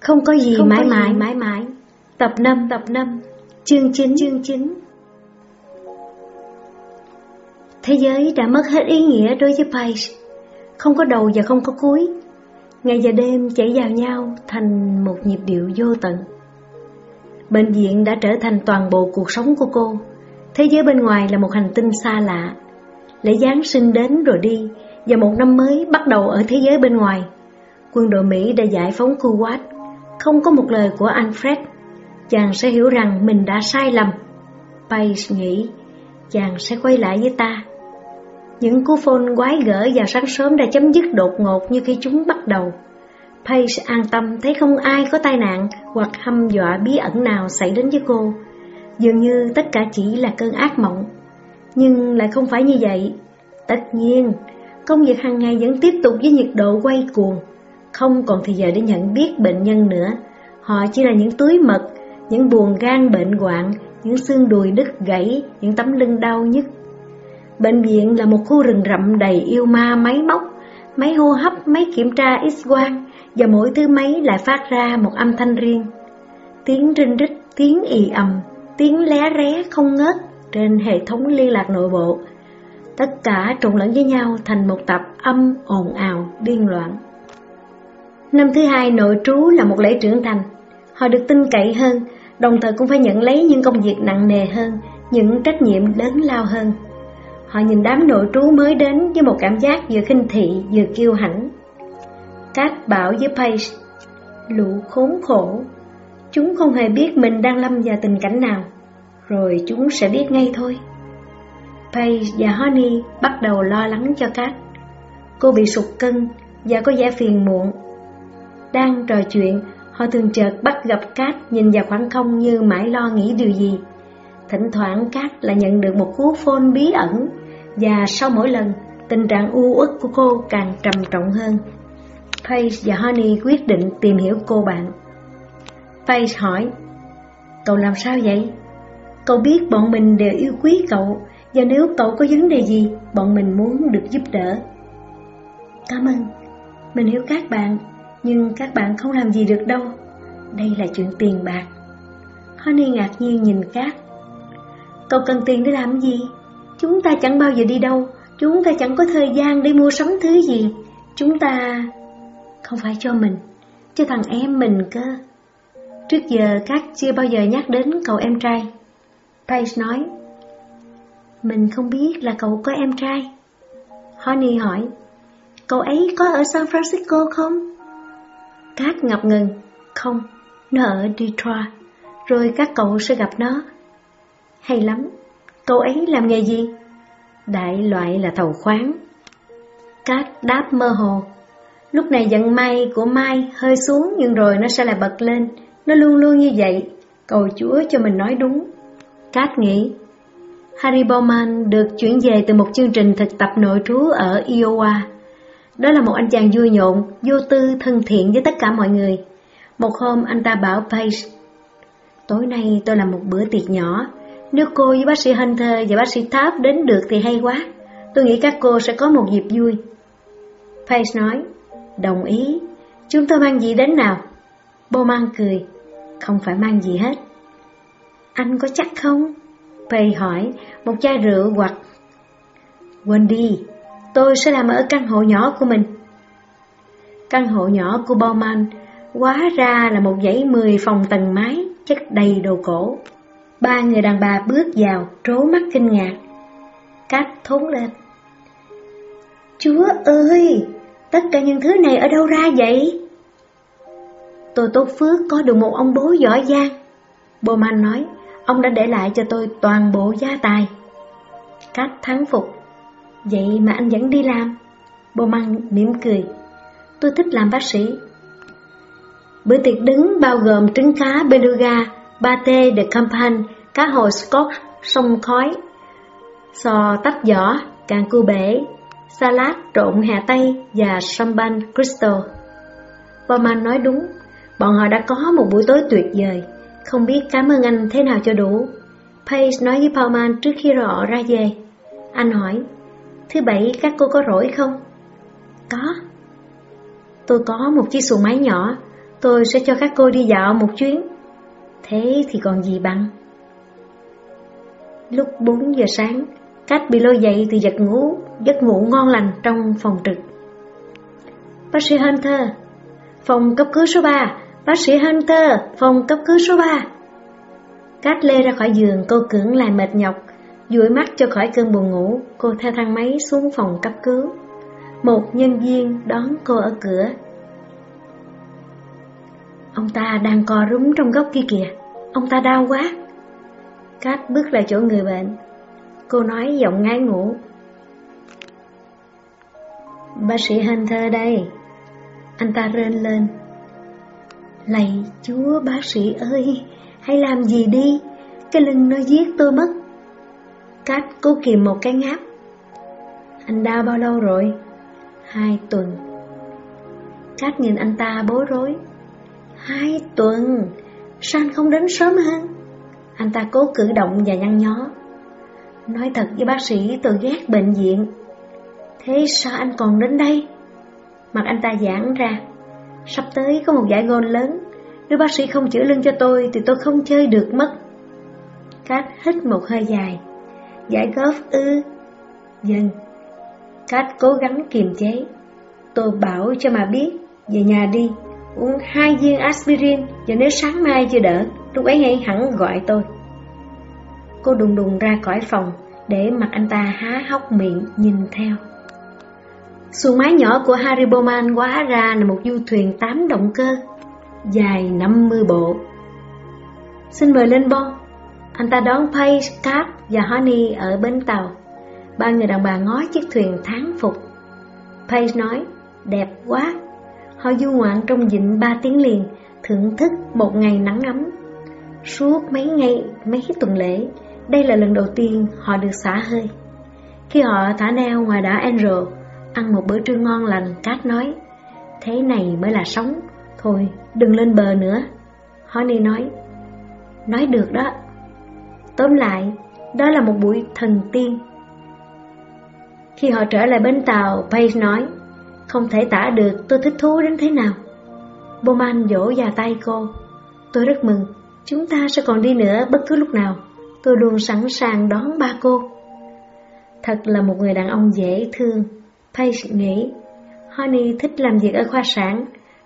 Không có gì Không mãi có gì mãi. mãi mãi. Tập 5 Tập 5 Chương 9 Chương 9 Thế giới đã mất hết ý nghĩa đối với Paige. Không có đầu và không có cuối. Ngày và đêm chảy vào nhau thành một nhịp điệu vô tận. Bệnh viện đã trở thành toàn bộ cuộc sống của cô. Thế giới bên ngoài là một hành tinh xa lạ. Lễ Giáng sinh đến rồi đi Và một năm mới bắt đầu ở thế giới bên ngoài. Quân đội Mỹ đã giải phóng Kuwait không có một lời của Alfred Chàng sẽ hiểu rằng mình đã sai lầm Paige nghĩ Chàng sẽ quay lại với ta Những cú phone quái gở vào sáng sớm đã chấm dứt đột ngột như khi chúng bắt đầu Paige an tâm thấy không ai có tai nạn hoặc hăm dọa bí ẩn nào xảy đến với cô. Dường như tất cả chỉ là cơn ác mộng. Nhưng lại không phải như vậy. Tất nhiên, công việc hàng ngày vẫn tiếp tục với nhiệt độ quay cuồng. Không còn thời giờ để nhận biết bệnh nhân nữa. Họ chỉ là những túi mật, những buồn gan bệnh hoạn, những xương đùi đứt gãy, những tấm lưng đau nhức. Bệnh viện là một khu rừng rậm đầy yêu ma máy móc, máy hô hấp, máy kiểm tra x-quang, và mỗi thứ máy lại phát ra một âm thanh riêng. Tiếng rinh rít, tiếng ì ầm, tiếng lé ré không ngớt trên hệ thống liên lạc nội bộ. Tất cả trộn lẫn với nhau thành một tập âm ồn ào, điên loạn. Năm thứ hai nội trú là một lễ trưởng thành. Họ được tin cậy hơn, đồng thời cũng phải nhận lấy những công việc nặng nề hơn, những trách nhiệm lớn lao hơn. Họ nhìn đám nội trú mới đến với một cảm giác vừa khinh thị vừa kiêu hãnh. Cát bảo với Paige Lũ khốn khổ Chúng không hề biết mình đang lâm vào tình cảnh nào Rồi chúng sẽ biết ngay thôi Paige và Honey bắt đầu lo lắng cho Cát Cô bị sụt cân và có vẻ phiền muộn đang trò chuyện Họ thường chợt bắt gặp Cát nhìn vào khoảng không như mãi lo nghĩ điều gì Thỉnh thoảng Cát lại nhận được một cú phone bí ẩn Và sau mỗi lần tình trạng u uất của cô càng trầm trọng hơn Paige và Honey quyết định tìm hiểu cô bạn. Paige hỏi, cậu làm sao vậy? Cậu biết bọn mình đều yêu quý cậu, và nếu cậu có vấn đề gì, bọn mình muốn được giúp đỡ. Cảm ơn, mình hiểu các bạn, nhưng các bạn không làm gì được đâu. Đây là chuyện tiền bạc. Honey ngạc nhiên nhìn Cát. Cậu cần tiền để làm gì? Chúng ta chẳng bao giờ đi đâu, chúng ta chẳng có thời gian để mua sắm thứ gì. Chúng ta không phải cho mình, cho thằng em mình cơ. Trước giờ cát chưa bao giờ nhắc đến cậu em trai. Paige nói, mình không biết là cậu có em trai. Honey hỏi, cậu ấy có ở San Francisco không? Cát ngập ngừng, không, nó ở Detroit, rồi các cậu sẽ gặp nó. Hay lắm, cậu ấy làm nghề gì? Đại loại là thầu khoáng. Cát đáp mơ hồ, Lúc này giận may của Mai hơi xuống nhưng rồi nó sẽ lại bật lên. Nó luôn luôn như vậy, cầu Chúa cho mình nói đúng. Cát nghĩ, Harry Bowman được chuyển về từ một chương trình thực tập nội trú ở Iowa. Đó là một anh chàng vui nhộn, vô tư, thân thiện với tất cả mọi người. Một hôm anh ta bảo Paige, Tối nay tôi làm một bữa tiệc nhỏ, nếu cô với bác sĩ Hunter và bác sĩ Tháp đến được thì hay quá. Tôi nghĩ các cô sẽ có một dịp vui. Paige nói, Đồng ý, chúng tôi mang gì đến nào? Bô mang cười, không phải mang gì hết. Anh có chắc không? Paige hỏi, một chai rượu hoặc... Quên đi, tôi sẽ làm ở căn hộ nhỏ của mình. Căn hộ nhỏ của Bowman quá ra là một dãy 10 phòng tầng mái chất đầy đồ cổ. Ba người đàn bà bước vào, trố mắt kinh ngạc. Cát thốn lên. Chúa ơi! Tất cả những thứ này ở đâu ra vậy? Tôi tốt phước có được một ông bố giỏi giang. Bowman nói, ông đã để lại cho tôi toàn bộ gia tài. Cát thắng phục. Vậy mà anh vẫn đi làm. Bowman mỉm cười. Tôi thích làm bác sĩ. Bữa tiệc đứng bao gồm trứng cá beluga, pate de campagne, cá hồi scotch, sông khói, sò tách vỏ, càng cua bể, salad trộn hà tây và champagne crystal. Bowman nói đúng, bọn họ đã có một buổi tối tuyệt vời, không biết cảm ơn anh thế nào cho đủ. Pace nói với Bowman trước khi họ ra về. Anh hỏi, thứ bảy các cô có rỗi không? Có. Tôi có một chiếc xuồng máy nhỏ, Tôi sẽ cho các cô đi dạo một chuyến. Thế thì còn gì bằng? Lúc 4 giờ sáng, Cách bị lôi dậy từ giấc ngủ, giấc ngủ ngon lành trong phòng trực. Bác sĩ Hunter, phòng cấp cứu số 3, bác sĩ Hunter, phòng cấp cứu số 3. Cát lê ra khỏi giường, cô cưỡng lại mệt nhọc, dụi mắt cho khỏi cơn buồn ngủ, cô theo thang máy xuống phòng cấp cứu. Một nhân viên đón cô ở cửa. Ông ta đang co rúm trong góc kia kìa, ông ta đau quá. Cát bước lại chỗ người bệnh, cô nói giọng ngái ngủ. Bác sĩ Hunter đây. Anh ta rên lên. Lạy chúa bác sĩ ơi, hãy làm gì đi, cái lưng nó giết tôi mất. Cát cố kìm một cái ngáp. Anh đau bao lâu rồi? Hai tuần. Cát nhìn anh ta bối rối. Hai tuần, sao anh không đến sớm hơn? Anh ta cố cử động và nhăn nhó. Nói thật với bác sĩ tôi ghét bệnh viện. Thế sao anh còn đến đây? Mặt anh ta giãn ra. Sắp tới có một giải gôn lớn. Nếu bác sĩ không chữa lưng cho tôi thì tôi không chơi được mất. Cát hít một hơi dài. Giải góp ư? Vâng. Dân. Cát cố gắng kiềm chế. Tôi bảo cho mà biết, về nhà đi, uống hai viên aspirin và nếu sáng mai chưa đỡ, lúc ấy ngay hẳn gọi tôi. Cô đùng đùng ra khỏi phòng để mặt anh ta há hốc miệng nhìn theo. Xuồng máy nhỏ của Harry Bowman quá ra là một du thuyền tám động cơ, dài 50 bộ. Xin mời lên bon. Anh ta đón Pace, Cap và Honey ở bến tàu. Ba người đàn bà ngó chiếc thuyền tháng phục. Paige nói, đẹp quá. Họ du ngoạn trong dịnh ba tiếng liền, thưởng thức một ngày nắng ấm. Suốt mấy ngày, mấy tuần lễ, đây là lần đầu tiên họ được xả hơi. Khi họ thả neo ngoài đảo Angel, ăn một bữa trưa ngon lành, Cát nói, thế này mới là sống, thôi đừng lên bờ nữa. Honey nói, nói được đó. Tóm lại, đó là một buổi thần tiên. Khi họ trở lại bến tàu, Paige nói, không thể tả được tôi thích thú đến thế nào. Bowman vỗ vào tay cô. Tôi rất mừng, chúng ta sẽ còn đi nữa bất cứ lúc nào. Tôi luôn sẵn sàng đón ba cô. Thật là một người đàn ông dễ thương. Paige nghĩ, Honey thích làm việc ở khoa sản.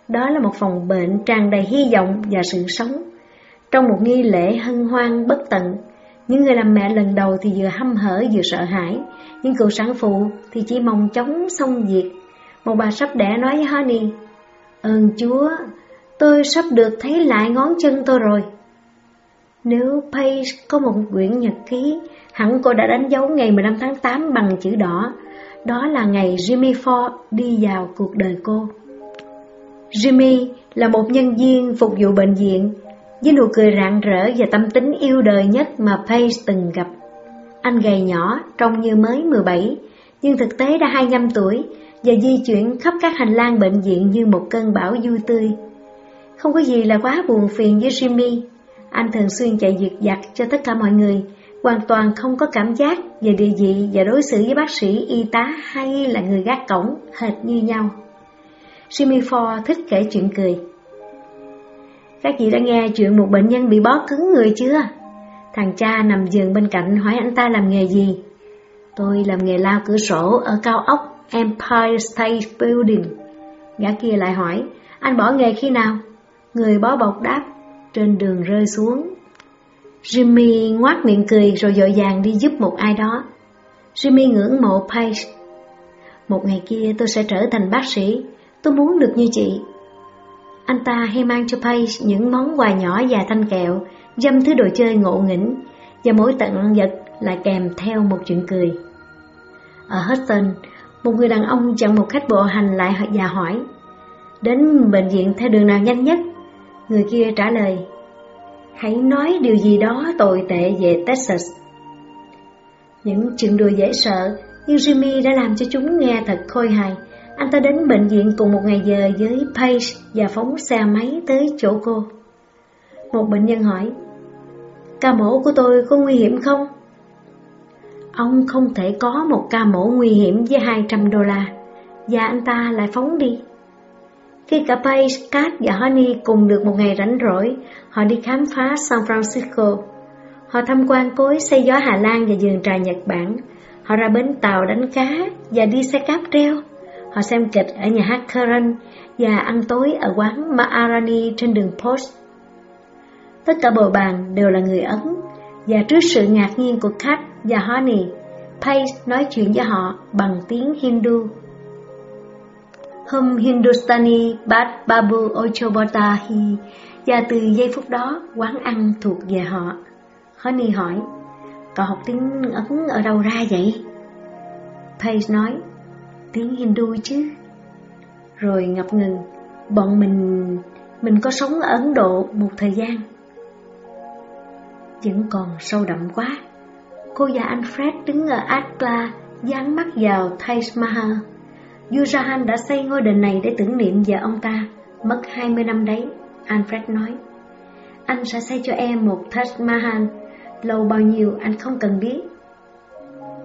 Đó là một phòng bệnh tràn đầy hy vọng và sự sống. Trong một nghi lễ hân hoan bất tận, những người làm mẹ lần đầu thì vừa hâm hở vừa sợ hãi, những cựu sản phụ thì chỉ mong chóng xong việc. Một bà sắp đẻ nói với Honey, Ơn Chúa, tôi sắp được thấy lại ngón chân tôi rồi. Nếu Paige có một quyển nhật ký, hẳn cô đã đánh dấu ngày 15 tháng 8 bằng chữ đỏ. Đó là ngày Jimmy Ford đi vào cuộc đời cô. Jimmy là một nhân viên phục vụ bệnh viện, với nụ cười rạng rỡ và tâm tính yêu đời nhất mà Pace từng gặp. Anh gầy nhỏ, trông như mới 17, nhưng thực tế đã 25 tuổi và di chuyển khắp các hành lang bệnh viện như một cơn bão vui tươi. Không có gì là quá buồn phiền với Jimmy, anh thường xuyên chạy giật giặt cho tất cả mọi người, hoàn toàn không có cảm giác về địa vị và đối xử với bác sĩ, y tá hay là người gác cổng hệt như nhau. Jimmy Ford thích kể chuyện cười. Các chị đã nghe chuyện một bệnh nhân bị bó cứng người chưa? Thằng cha nằm giường bên cạnh hỏi anh ta làm nghề gì? Tôi làm nghề lao cửa sổ ở cao ốc Empire State Building. Gã kia lại hỏi, anh bỏ nghề khi nào? Người bó bọc đáp, trên đường rơi xuống. Jimmy ngoác miệng cười rồi dội vàng đi giúp một ai đó. Jimmy ngưỡng mộ Paige. Một ngày kia tôi sẽ trở thành bác sĩ, tôi muốn được như chị. Anh ta hay mang cho Paige những món quà nhỏ và thanh kẹo, dâm thứ đồ chơi ngộ nghĩnh, và mỗi tận vật lại kèm theo một chuyện cười. Ở Hudson, một người đàn ông chặn một khách bộ hành lại và hỏi, đến bệnh viện theo đường nào nhanh nhất? Người kia trả lời, hãy nói điều gì đó tồi tệ về Texas. Những chuyện đùa dễ sợ, nhưng Jimmy đã làm cho chúng nghe thật khôi hài. Anh ta đến bệnh viện cùng một ngày giờ với Paige và phóng xe máy tới chỗ cô. Một bệnh nhân hỏi, ca mổ của tôi có nguy hiểm không? Ông không thể có một ca mổ nguy hiểm với 200 đô la, và anh ta lại phóng đi. Khi cả Paige, Kat và Honey cùng được một ngày rảnh rỗi, họ đi khám phá San Francisco. Họ tham quan cối xây gió Hà Lan và vườn trà Nhật Bản. Họ ra bến tàu đánh cá và đi xe cáp treo. Họ xem kịch ở nhà hát Current và ăn tối ở quán Maharani trên đường Post. Tất cả bầu bàn đều là người Ấn và trước sự ngạc nhiên của Kat và Honey, Pace nói chuyện với họ bằng tiếng Hindu. Hum Hindustani Bad Babu Ochobotahi và từ giây phút đó quán ăn thuộc về họ. Honey hỏi, cậu học tiếng Ấn ở đâu ra vậy? Pace nói, tiếng Hindu chứ. Rồi ngập ngừng, bọn mình, mình có sống ở Ấn Độ một thời gian. Vẫn còn sâu đậm quá. Cô và anh Fred đứng ở Atla, dán mắt vào Taj Mahal. Yujahan đã xây ngôi đền này để tưởng niệm vợ ông ta, mất 20 năm đấy, Alfred nói. Anh sẽ xây cho em một Taj Mahal, lâu bao nhiêu anh không cần biết.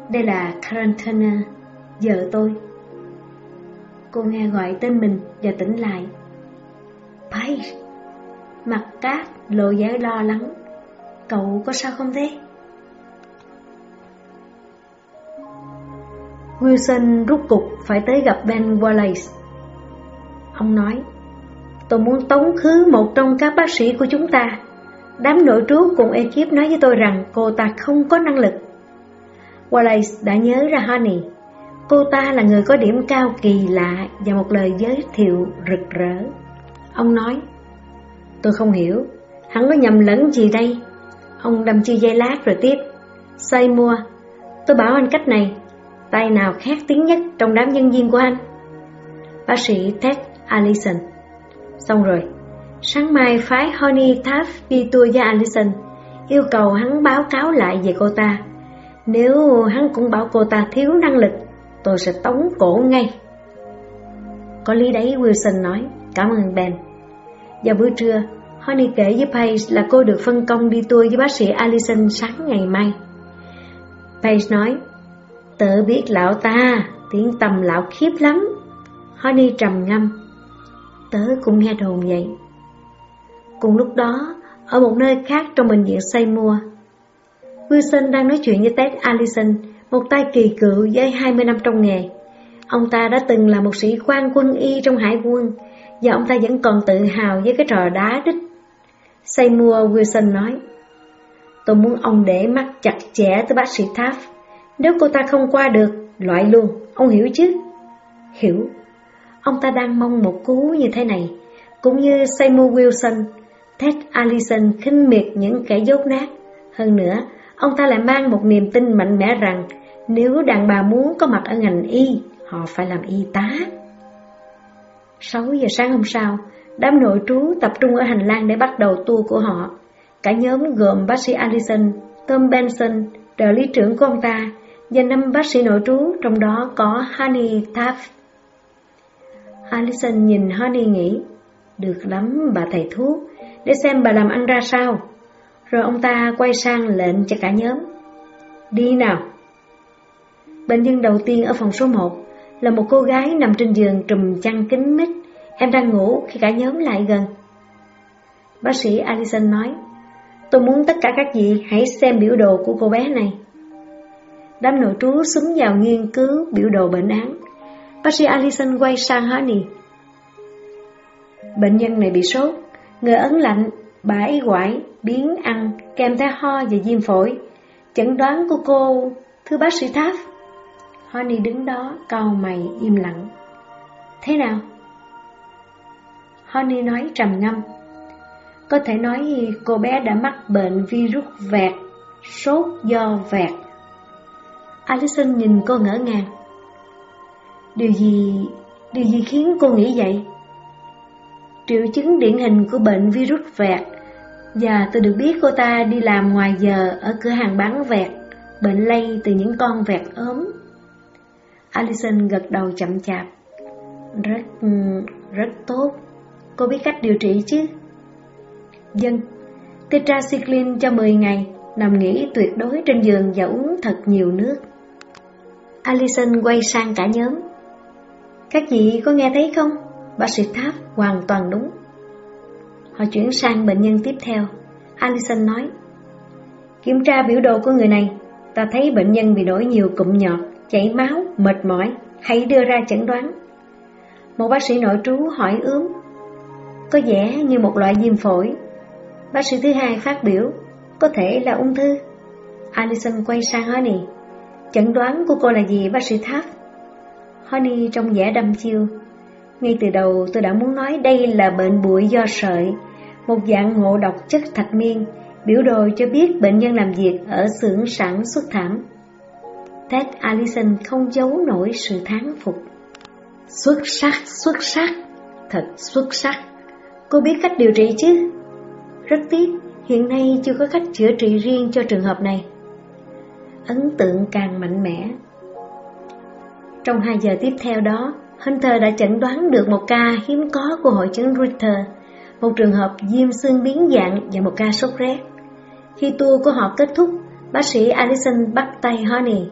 Đây là Karantana, vợ tôi. Cô nghe gọi tên mình và tỉnh lại. Paige, mặt cát lộ vẻ lo lắng. Cậu có sao không thế? Wilson rút cục phải tới gặp Ben Wallace. Ông nói, tôi muốn tống khứ một trong các bác sĩ của chúng ta. Đám nội trú cùng ekip nói với tôi rằng cô ta không có năng lực. Wallace đã nhớ ra Honey. Cô ta là người có điểm cao kỳ lạ và một lời giới thiệu rực rỡ. Ông nói, tôi không hiểu, hắn có nhầm lẫn gì đây? Ông đâm chi dây lát rồi tiếp, Say mua. Tôi bảo anh cách này, tay nào khác tiếng nhất trong đám nhân viên của anh? Bác sĩ Ted Allison. Xong rồi, sáng mai phái Honey Taft đi tour với Allison, yêu cầu hắn báo cáo lại về cô ta. Nếu hắn cũng bảo cô ta thiếu năng lực, tôi sẽ tống cổ ngay. Có lý đấy Wilson nói, cảm ơn Ben. Vào bữa trưa, Honey kể với Paige là cô được phân công đi tour với bác sĩ Allison sáng ngày mai. Paige nói, Tớ biết lão ta, tiếng tầm lão khiếp lắm. Honey trầm ngâm. Tớ cũng nghe đồn vậy. Cùng lúc đó, ở một nơi khác trong bệnh viện Seymour, Wilson đang nói chuyện với Ted Allison, một tay kỳ cựu với 20 năm trong nghề. Ông ta đã từng là một sĩ quan quân y trong hải quân, và ông ta vẫn còn tự hào với cái trò đá đích. Seymour Wilson nói, Tôi muốn ông để mắt chặt chẽ tới bác sĩ Taft nếu cô ta không qua được, loại luôn, ông hiểu chứ? Hiểu. Ông ta đang mong một cú như thế này, cũng như Seymour Wilson, Ted Allison khinh miệt những kẻ dốt nát. Hơn nữa, ông ta lại mang một niềm tin mạnh mẽ rằng nếu đàn bà muốn có mặt ở ngành y, họ phải làm y tá. 6 giờ sáng hôm sau, đám nội trú tập trung ở hành lang để bắt đầu tour của họ. Cả nhóm gồm bác sĩ Allison, Tom Benson, trợ lý trưởng của ông ta, và năm bác sĩ nội trú, trong đó có Honey Taft. Alison nhìn Honey nghĩ, được lắm bà thầy thuốc, để xem bà làm ăn ra sao. Rồi ông ta quay sang lệnh cho cả nhóm. Đi nào! Bệnh nhân đầu tiên ở phòng số 1 là một cô gái nằm trên giường trùm chăn kính mít. Em đang ngủ khi cả nhóm lại gần. Bác sĩ Alison nói, tôi muốn tất cả các vị hãy xem biểu đồ của cô bé này. Đám nội trú súng vào nghiên cứu biểu đồ bệnh án. Bác sĩ Allison quay sang Honey. Bệnh nhân này bị sốt, người ấn lạnh, bãi quải, biến ăn, kèm theo ho và viêm phổi. Chẩn đoán của cô, thưa bác sĩ Tháp. Honey đứng đó, cau mày, im lặng. Thế nào? Honey nói trầm ngâm. Có thể nói cô bé đã mắc bệnh virus vẹt, sốt do vẹt. Alison nhìn cô ngỡ ngàng. Điều gì, điều gì khiến cô nghĩ vậy? Triệu chứng điển hình của bệnh virus vẹt Và tôi được biết cô ta đi làm ngoài giờ ở cửa hàng bán vẹt Bệnh lây từ những con vẹt ốm Alison gật đầu chậm chạp Rất, rất tốt Cô biết cách điều trị chứ? Dân Tetracycline cho 10 ngày Nằm nghỉ tuyệt đối trên giường và uống thật nhiều nước Alison quay sang cả nhóm. Các vị có nghe thấy không? Bác sĩ Tháp hoàn toàn đúng. Họ chuyển sang bệnh nhân tiếp theo. Alison nói, Kiểm tra biểu đồ của người này, ta thấy bệnh nhân bị nổi nhiều cụm nhọt, chảy máu, mệt mỏi, hãy đưa ra chẩn đoán. Một bác sĩ nội trú hỏi ướm, có vẻ như một loại viêm phổi. Bác sĩ thứ hai phát biểu, có thể là ung thư. Alison quay sang Honey, chẩn đoán của cô là gì bác sĩ Tháp? Honey trong vẻ đăm chiêu. Ngay từ đầu tôi đã muốn nói đây là bệnh bụi do sợi, một dạng ngộ độc chất thạch miên, biểu đồ cho biết bệnh nhân làm việc ở xưởng sản xuất thảm. Ted Allison không giấu nổi sự thán phục. Xuất sắc, xuất sắc, thật xuất sắc. Cô biết cách điều trị chứ? Rất tiếc, hiện nay chưa có cách chữa trị riêng cho trường hợp này. Ấn tượng càng mạnh mẽ. Trong hai giờ tiếp theo đó, Hunter đã chẩn đoán được một ca hiếm có của hội chứng Ritter, một trường hợp viêm xương biến dạng và một ca sốt rét. Khi tour của họ kết thúc, bác sĩ Allison bắt tay Honey.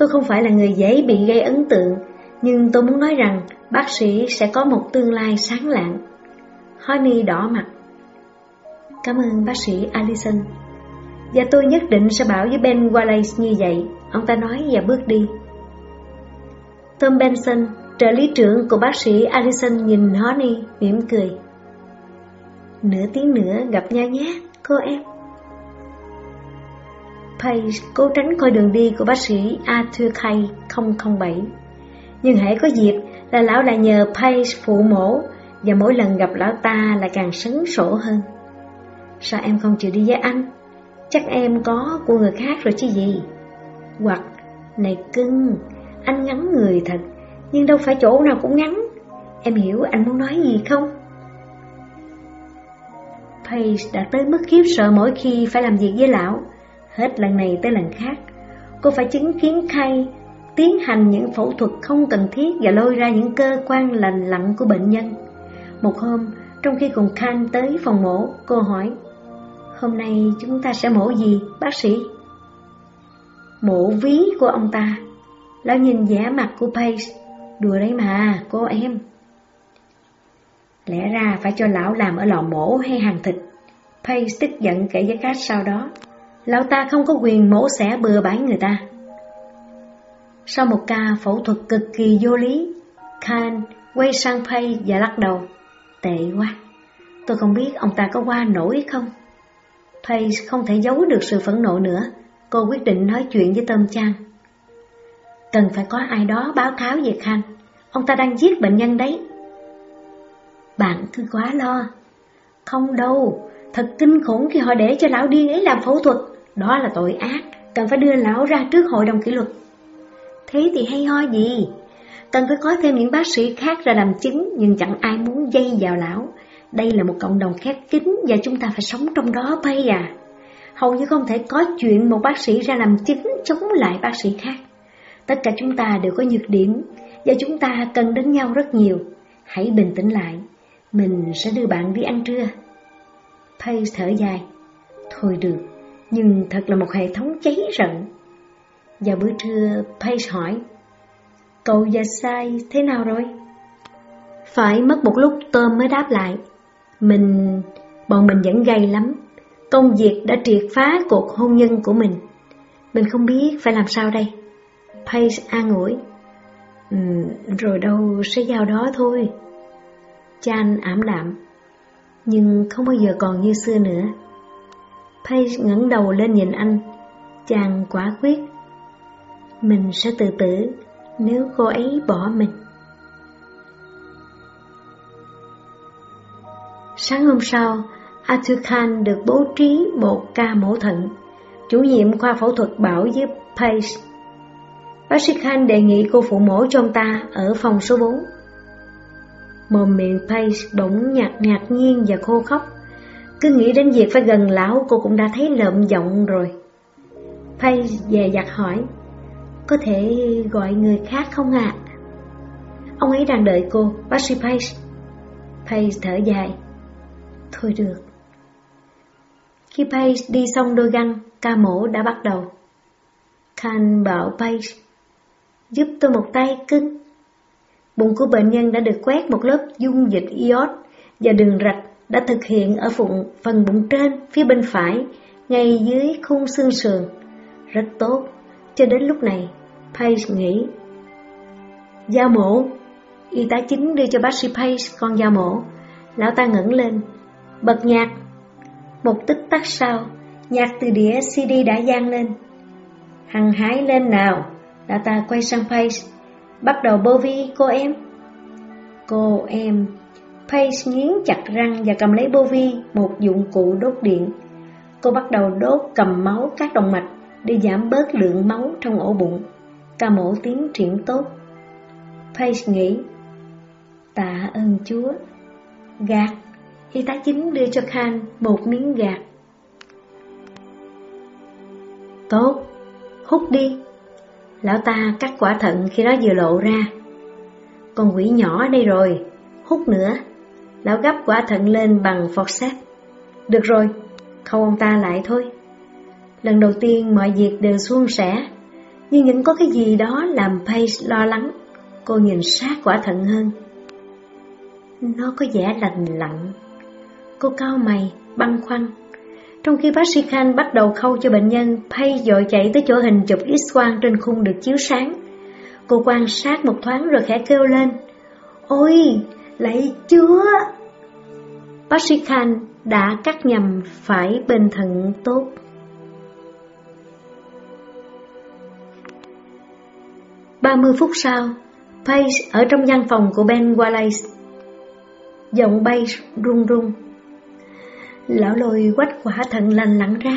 Tôi không phải là người dễ bị gây ấn tượng, nhưng tôi muốn nói rằng bác sĩ sẽ có một tương lai sáng lạng. Honey đỏ mặt. Cảm ơn bác sĩ Allison. Và tôi nhất định sẽ bảo với Ben Wallace như vậy, ông ta nói và bước đi. Tom Benson, trợ lý trưởng của bác sĩ Allison nhìn Honey, mỉm cười. Nửa tiếng nữa gặp nhau nhé, cô em. Page cố tránh coi đường đi của bác sĩ Arthur Kay 007. Nhưng hãy có dịp là lão lại nhờ Page phụ mổ và mỗi lần gặp lão ta là càng sấn sổ hơn. Sao em không chịu đi với anh? Chắc em có của người khác rồi chứ gì? Hoặc, này cưng, anh ngắn người thật, nhưng đâu phải chỗ nào cũng ngắn. Em hiểu anh muốn nói gì không? Page đã tới mức khiếp sợ mỗi khi phải làm việc với lão. Hết lần này tới lần khác, cô phải chứng kiến Khay tiến hành những phẫu thuật không cần thiết và lôi ra những cơ quan lành lặn của bệnh nhân. Một hôm, trong khi cùng Khan tới phòng mổ, cô hỏi, Hôm nay chúng ta sẽ mổ gì, bác sĩ? Mổ ví của ông ta. Lão nhìn vẻ mặt của Pace, đùa đấy mà, cô em. Lẽ ra phải cho lão làm ở lò mổ hay hàng thịt. Pace tức giận kể với khách sau đó. Lão ta không có quyền mổ xẻ bừa bãi người ta. Sau một ca phẫu thuật cực kỳ vô lý, Khan quay sang Pay và lắc đầu. Tệ quá, tôi không biết ông ta có qua nổi không? Pay không thể giấu được sự phẫn nộ nữa, cô quyết định nói chuyện với Tôm Trang. Cần phải có ai đó báo cáo về Khan, ông ta đang giết bệnh nhân đấy. Bạn cứ quá lo. Không đâu, thật kinh khủng khi họ để cho lão điên ấy làm phẫu thuật, đó là tội ác, cần phải đưa lão ra trước hội đồng kỷ luật. Thế thì hay ho gì? Cần phải có thêm những bác sĩ khác ra làm chứng, nhưng chẳng ai muốn dây vào lão. Đây là một cộng đồng khép kín và chúng ta phải sống trong đó bây à. Hầu như không thể có chuyện một bác sĩ ra làm chứng chống lại bác sĩ khác. Tất cả chúng ta đều có nhược điểm và chúng ta cần đến nhau rất nhiều. Hãy bình tĩnh lại, mình sẽ đưa bạn đi ăn trưa. Pace thở dài. Thôi được, nhưng thật là một hệ thống cháy rận. Vào bữa trưa, Paige hỏi, Cậu và sai thế nào rồi? Phải mất một lúc Tom mới đáp lại. Mình, bọn mình vẫn gay lắm. Công việc đã triệt phá cuộc hôn nhân của mình. Mình không biết phải làm sao đây. Paige an ủi. Ừ, rồi đâu sẽ vào đó thôi. Chan ảm đạm. Nhưng không bao giờ còn như xưa nữa. Pace ngẩng đầu lên nhìn anh. Chàng quả quyết mình sẽ tự tử nếu cô ấy bỏ mình. Sáng hôm sau, Arthur Khan được bố trí một ca mổ thận. Chủ nhiệm khoa phẫu thuật bảo với Pace. Bác sĩ Khan đề nghị cô phụ mổ cho ông ta ở phòng số 4. Mồm miệng Pace bỗng nhạt ngạc nhiên và khô khóc. Cứ nghĩ đến việc phải gần lão cô cũng đã thấy lợm giọng rồi. Pace về giặt hỏi. Có thể gọi người khác không ạ? Ông ấy đang đợi cô, bác sĩ Pace. Pace thở dài. Thôi được. Khi Pace đi xong đôi găng, ca mổ đã bắt đầu. Khan bảo Pace, giúp tôi một tay cưng. Bụng của bệnh nhân đã được quét một lớp dung dịch iốt và đường rạch đã thực hiện ở phụng phần bụng trên phía bên phải, ngay dưới khung xương sườn. Rất tốt, cho đến lúc này, Pace nghĩ. Dao mổ, y tá chính đưa cho bác sĩ Pace con dao mổ. Lão ta ngẩng lên, bật nhạc. Một tích tắc sau, nhạc từ đĩa CD đã gian lên. Hằng hái lên nào, lão ta quay sang Pace, bắt đầu bô vi cô em. Cô em Pace nghiến chặt răng và cầm lấy bovi, một dụng cụ đốt điện. Cô bắt đầu đốt cầm máu các động mạch để giảm bớt lượng máu trong ổ bụng. Ca mổ tiến triển tốt. Pace nghĩ, tạ ơn Chúa. Gạt, y tá chính đưa cho Khan một miếng gạt. Tốt, hút đi. Lão ta cắt quả thận khi nó vừa lộ ra. Con quỷ nhỏ đây rồi, hút nữa. Lão gấp quả thận lên bằng forceps. Được rồi, khâu ông ta lại thôi. Lần đầu tiên mọi việc đều suôn sẻ, nhưng những có cái gì đó làm Pace lo lắng. Cô nhìn sát quả thận hơn. Nó có vẻ lành lặn. Cô cao mày, băn khoăn. Trong khi bác sĩ Khan bắt đầu khâu cho bệnh nhân, Pace dội chạy tới chỗ hình chụp x-quang trên khung được chiếu sáng. Cô quan sát một thoáng rồi khẽ kêu lên. Ôi, lại chứa. Bác sĩ Khan đã cắt nhầm phải bên thận tốt. Ba mươi phút sau, Pace ở trong văn phòng của Ben Wallace. Giọng Pace run run. Lão lôi quách quả thận lành lặn ra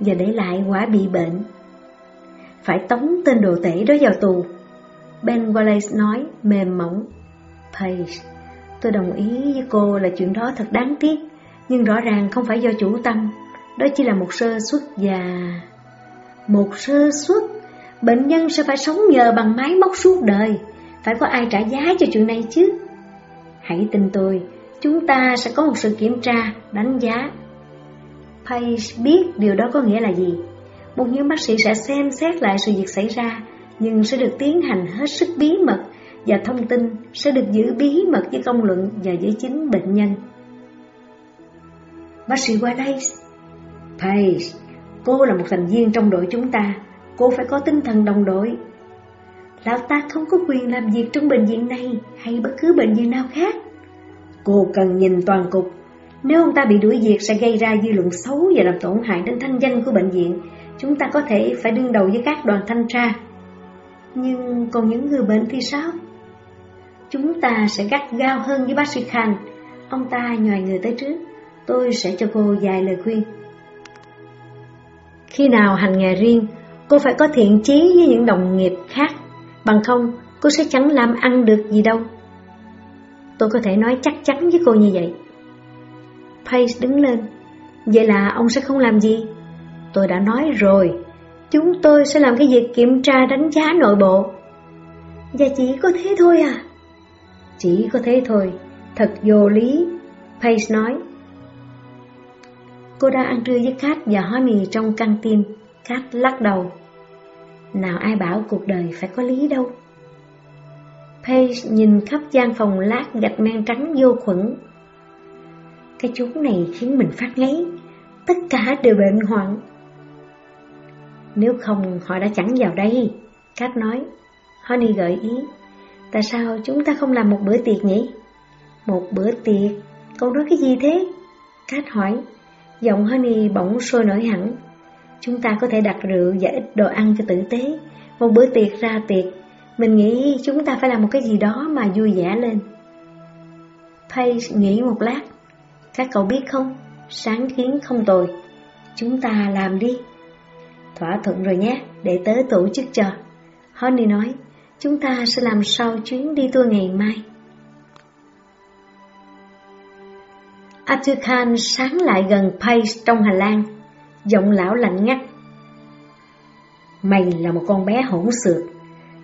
và để lại quả bị bệnh. Phải tống tên đồ tể đó vào tù. Ben Wallace nói mềm mỏng. Pace Tôi đồng ý với cô là chuyện đó thật đáng tiếc, nhưng rõ ràng không phải do chủ tâm, đó chỉ là một sơ suất và... Một sơ suất, bệnh nhân sẽ phải sống nhờ bằng máy móc suốt đời, phải có ai trả giá cho chuyện này chứ. Hãy tin tôi, chúng ta sẽ có một sự kiểm tra, đánh giá. Pace biết điều đó có nghĩa là gì. Một nhóm bác sĩ sẽ xem xét lại sự việc xảy ra, nhưng sẽ được tiến hành hết sức bí mật và thông tin sẽ được giữ bí mật với công luận và với chính bệnh nhân. Bác sĩ Wallace thầy cô là một thành viên trong đội chúng ta, cô phải có tinh thần đồng đội. Lão ta không có quyền làm việc trong bệnh viện này hay bất cứ bệnh viện nào khác. Cô cần nhìn toàn cục. Nếu ông ta bị đuổi việc sẽ gây ra dư luận xấu và làm tổn hại đến thanh danh của bệnh viện. Chúng ta có thể phải đương đầu với các đoàn thanh tra. Nhưng còn những người bệnh thì sao? Chúng ta sẽ gắt gao hơn với bác sĩ Khan. Ông ta nhòi người tới trước. Tôi sẽ cho cô vài lời khuyên. Khi nào hành nghề riêng, cô phải có thiện chí với những đồng nghiệp khác. Bằng không, cô sẽ chẳng làm ăn được gì đâu. Tôi có thể nói chắc chắn với cô như vậy. Pace đứng lên. Vậy là ông sẽ không làm gì? Tôi đã nói rồi, chúng tôi sẽ làm cái việc kiểm tra đánh giá nội bộ. Và chỉ có thế thôi à? Chỉ có thế thôi, thật vô lý, Pace nói. Cô đã ăn trưa với Kat và Honey trong căng tin. Kat lắc đầu. Nào ai bảo cuộc đời phải có lý đâu. Pace nhìn khắp gian phòng lát gạch men trắng vô khuẩn. Cái chú này khiến mình phát ngấy, tất cả đều bệnh hoạn. Nếu không họ đã chẳng vào đây, Kat nói. Honey gợi ý. Tại sao chúng ta không làm một bữa tiệc nhỉ? Một bữa tiệc? Cậu nói cái gì thế? Cát hỏi. Giọng Honey bỗng sôi nổi hẳn. Chúng ta có thể đặt rượu và ít đồ ăn cho tử tế. Một bữa tiệc ra tiệc. Mình nghĩ chúng ta phải làm một cái gì đó mà vui vẻ lên. Paige nghĩ một lát. Các cậu biết không? Sáng kiến không tồi. Chúng ta làm đi. Thỏa thuận rồi nhé, để tớ tổ chức cho. Honey nói. Chúng ta sẽ làm sau chuyến đi tour ngày mai. Arthur Khan sáng lại gần Pace trong hành lang, giọng lão lạnh ngắt. Mày là một con bé hỗn xược,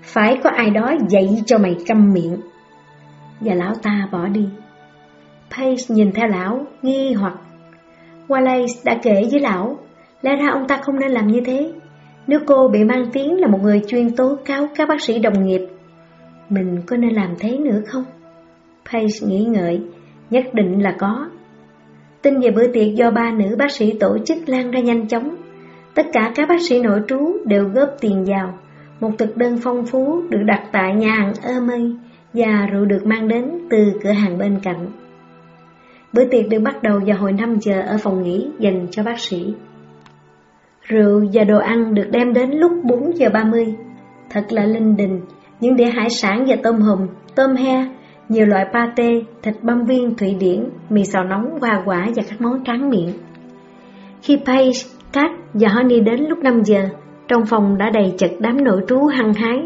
phải có ai đó dạy cho mày câm miệng. Và lão ta bỏ đi. Pace nhìn theo lão, nghi hoặc. Wallace đã kể với lão, lẽ ra ông ta không nên làm như thế. Nếu cô bị mang tiếng là một người chuyên tố cáo các bác sĩ đồng nghiệp, Mình có nên làm thế nữa không? Paige nghĩ ngợi, nhất định là có. Tin về bữa tiệc do ba nữ bác sĩ tổ chức lan ra nhanh chóng. Tất cả các bác sĩ nội trú đều góp tiền vào. Một thực đơn phong phú được đặt tại nhà hàng Ermey và rượu được mang đến từ cửa hàng bên cạnh. Bữa tiệc được bắt đầu vào hồi 5 giờ ở phòng nghỉ dành cho bác sĩ. Rượu và đồ ăn được đem đến lúc 4 giờ 30. Thật là linh đình, những đĩa hải sản và tôm hùm, tôm he, nhiều loại pate, thịt băm viên Thụy Điển, mì xào nóng, hoa quả và các món tráng miệng. Khi Paige, Kat và Honey đến lúc 5 giờ, trong phòng đã đầy chật đám nội trú hăng hái.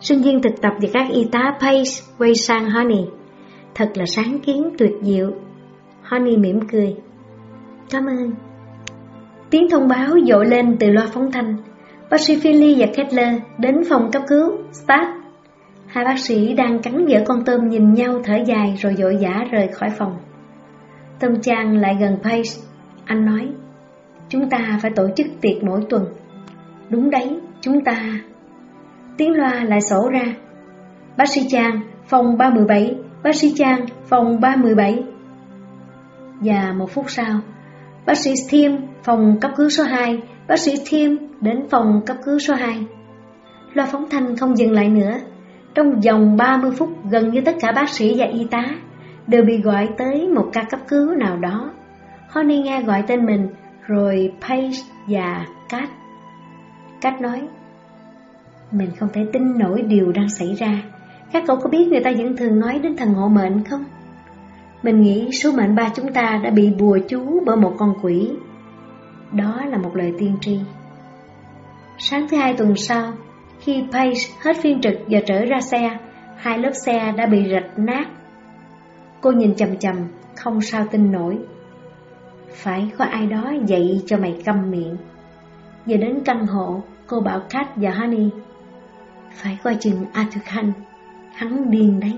Sinh viên thực tập và các y tá Paige quay sang Honey. Thật là sáng kiến tuyệt diệu. Honey mỉm cười. Cảm ơn. Tiếng thông báo dội lên từ loa phóng thanh. Bác sĩ Philly và Kettler đến phòng cấp cứu, Start. Hai bác sĩ đang cắn giữa con tôm nhìn nhau thở dài rồi dội dã rời khỏi phòng. tôm Trang lại gần Paige. Anh nói, chúng ta phải tổ chức tiệc mỗi tuần. Đúng đấy, chúng ta... Tiếng loa lại sổ ra. Bác sĩ Trang, phòng 317, bác sĩ Trang, phòng 317. Và một phút sau, bác sĩ Thiêm, phòng cấp cứu số 2, bác sĩ Thiêm đến phòng cấp cứu số 2. Loa phóng thanh không dừng lại nữa. Trong vòng 30 phút, gần như tất cả bác sĩ và y tá đều bị gọi tới một ca cấp cứu nào đó. Honey nghe gọi tên mình, rồi Paige và Kat. Kat nói, mình không thể tin nổi điều đang xảy ra. Các cậu có biết người ta vẫn thường nói đến thần hộ mệnh không? Mình nghĩ số mệnh ba chúng ta đã bị bùa chú bởi một con quỷ. Đó là một lời tiên tri. Sáng thứ hai tuần sau, khi Paige hết phiên trực và trở ra xe, hai lớp xe đã bị rạch nát. Cô nhìn chầm chầm, không sao tin nổi. Phải có ai đó dạy cho mày câm miệng. Giờ đến căn hộ, cô bảo Kat và Honey Phải coi chừng Arthur Khanh, hắn điên đấy.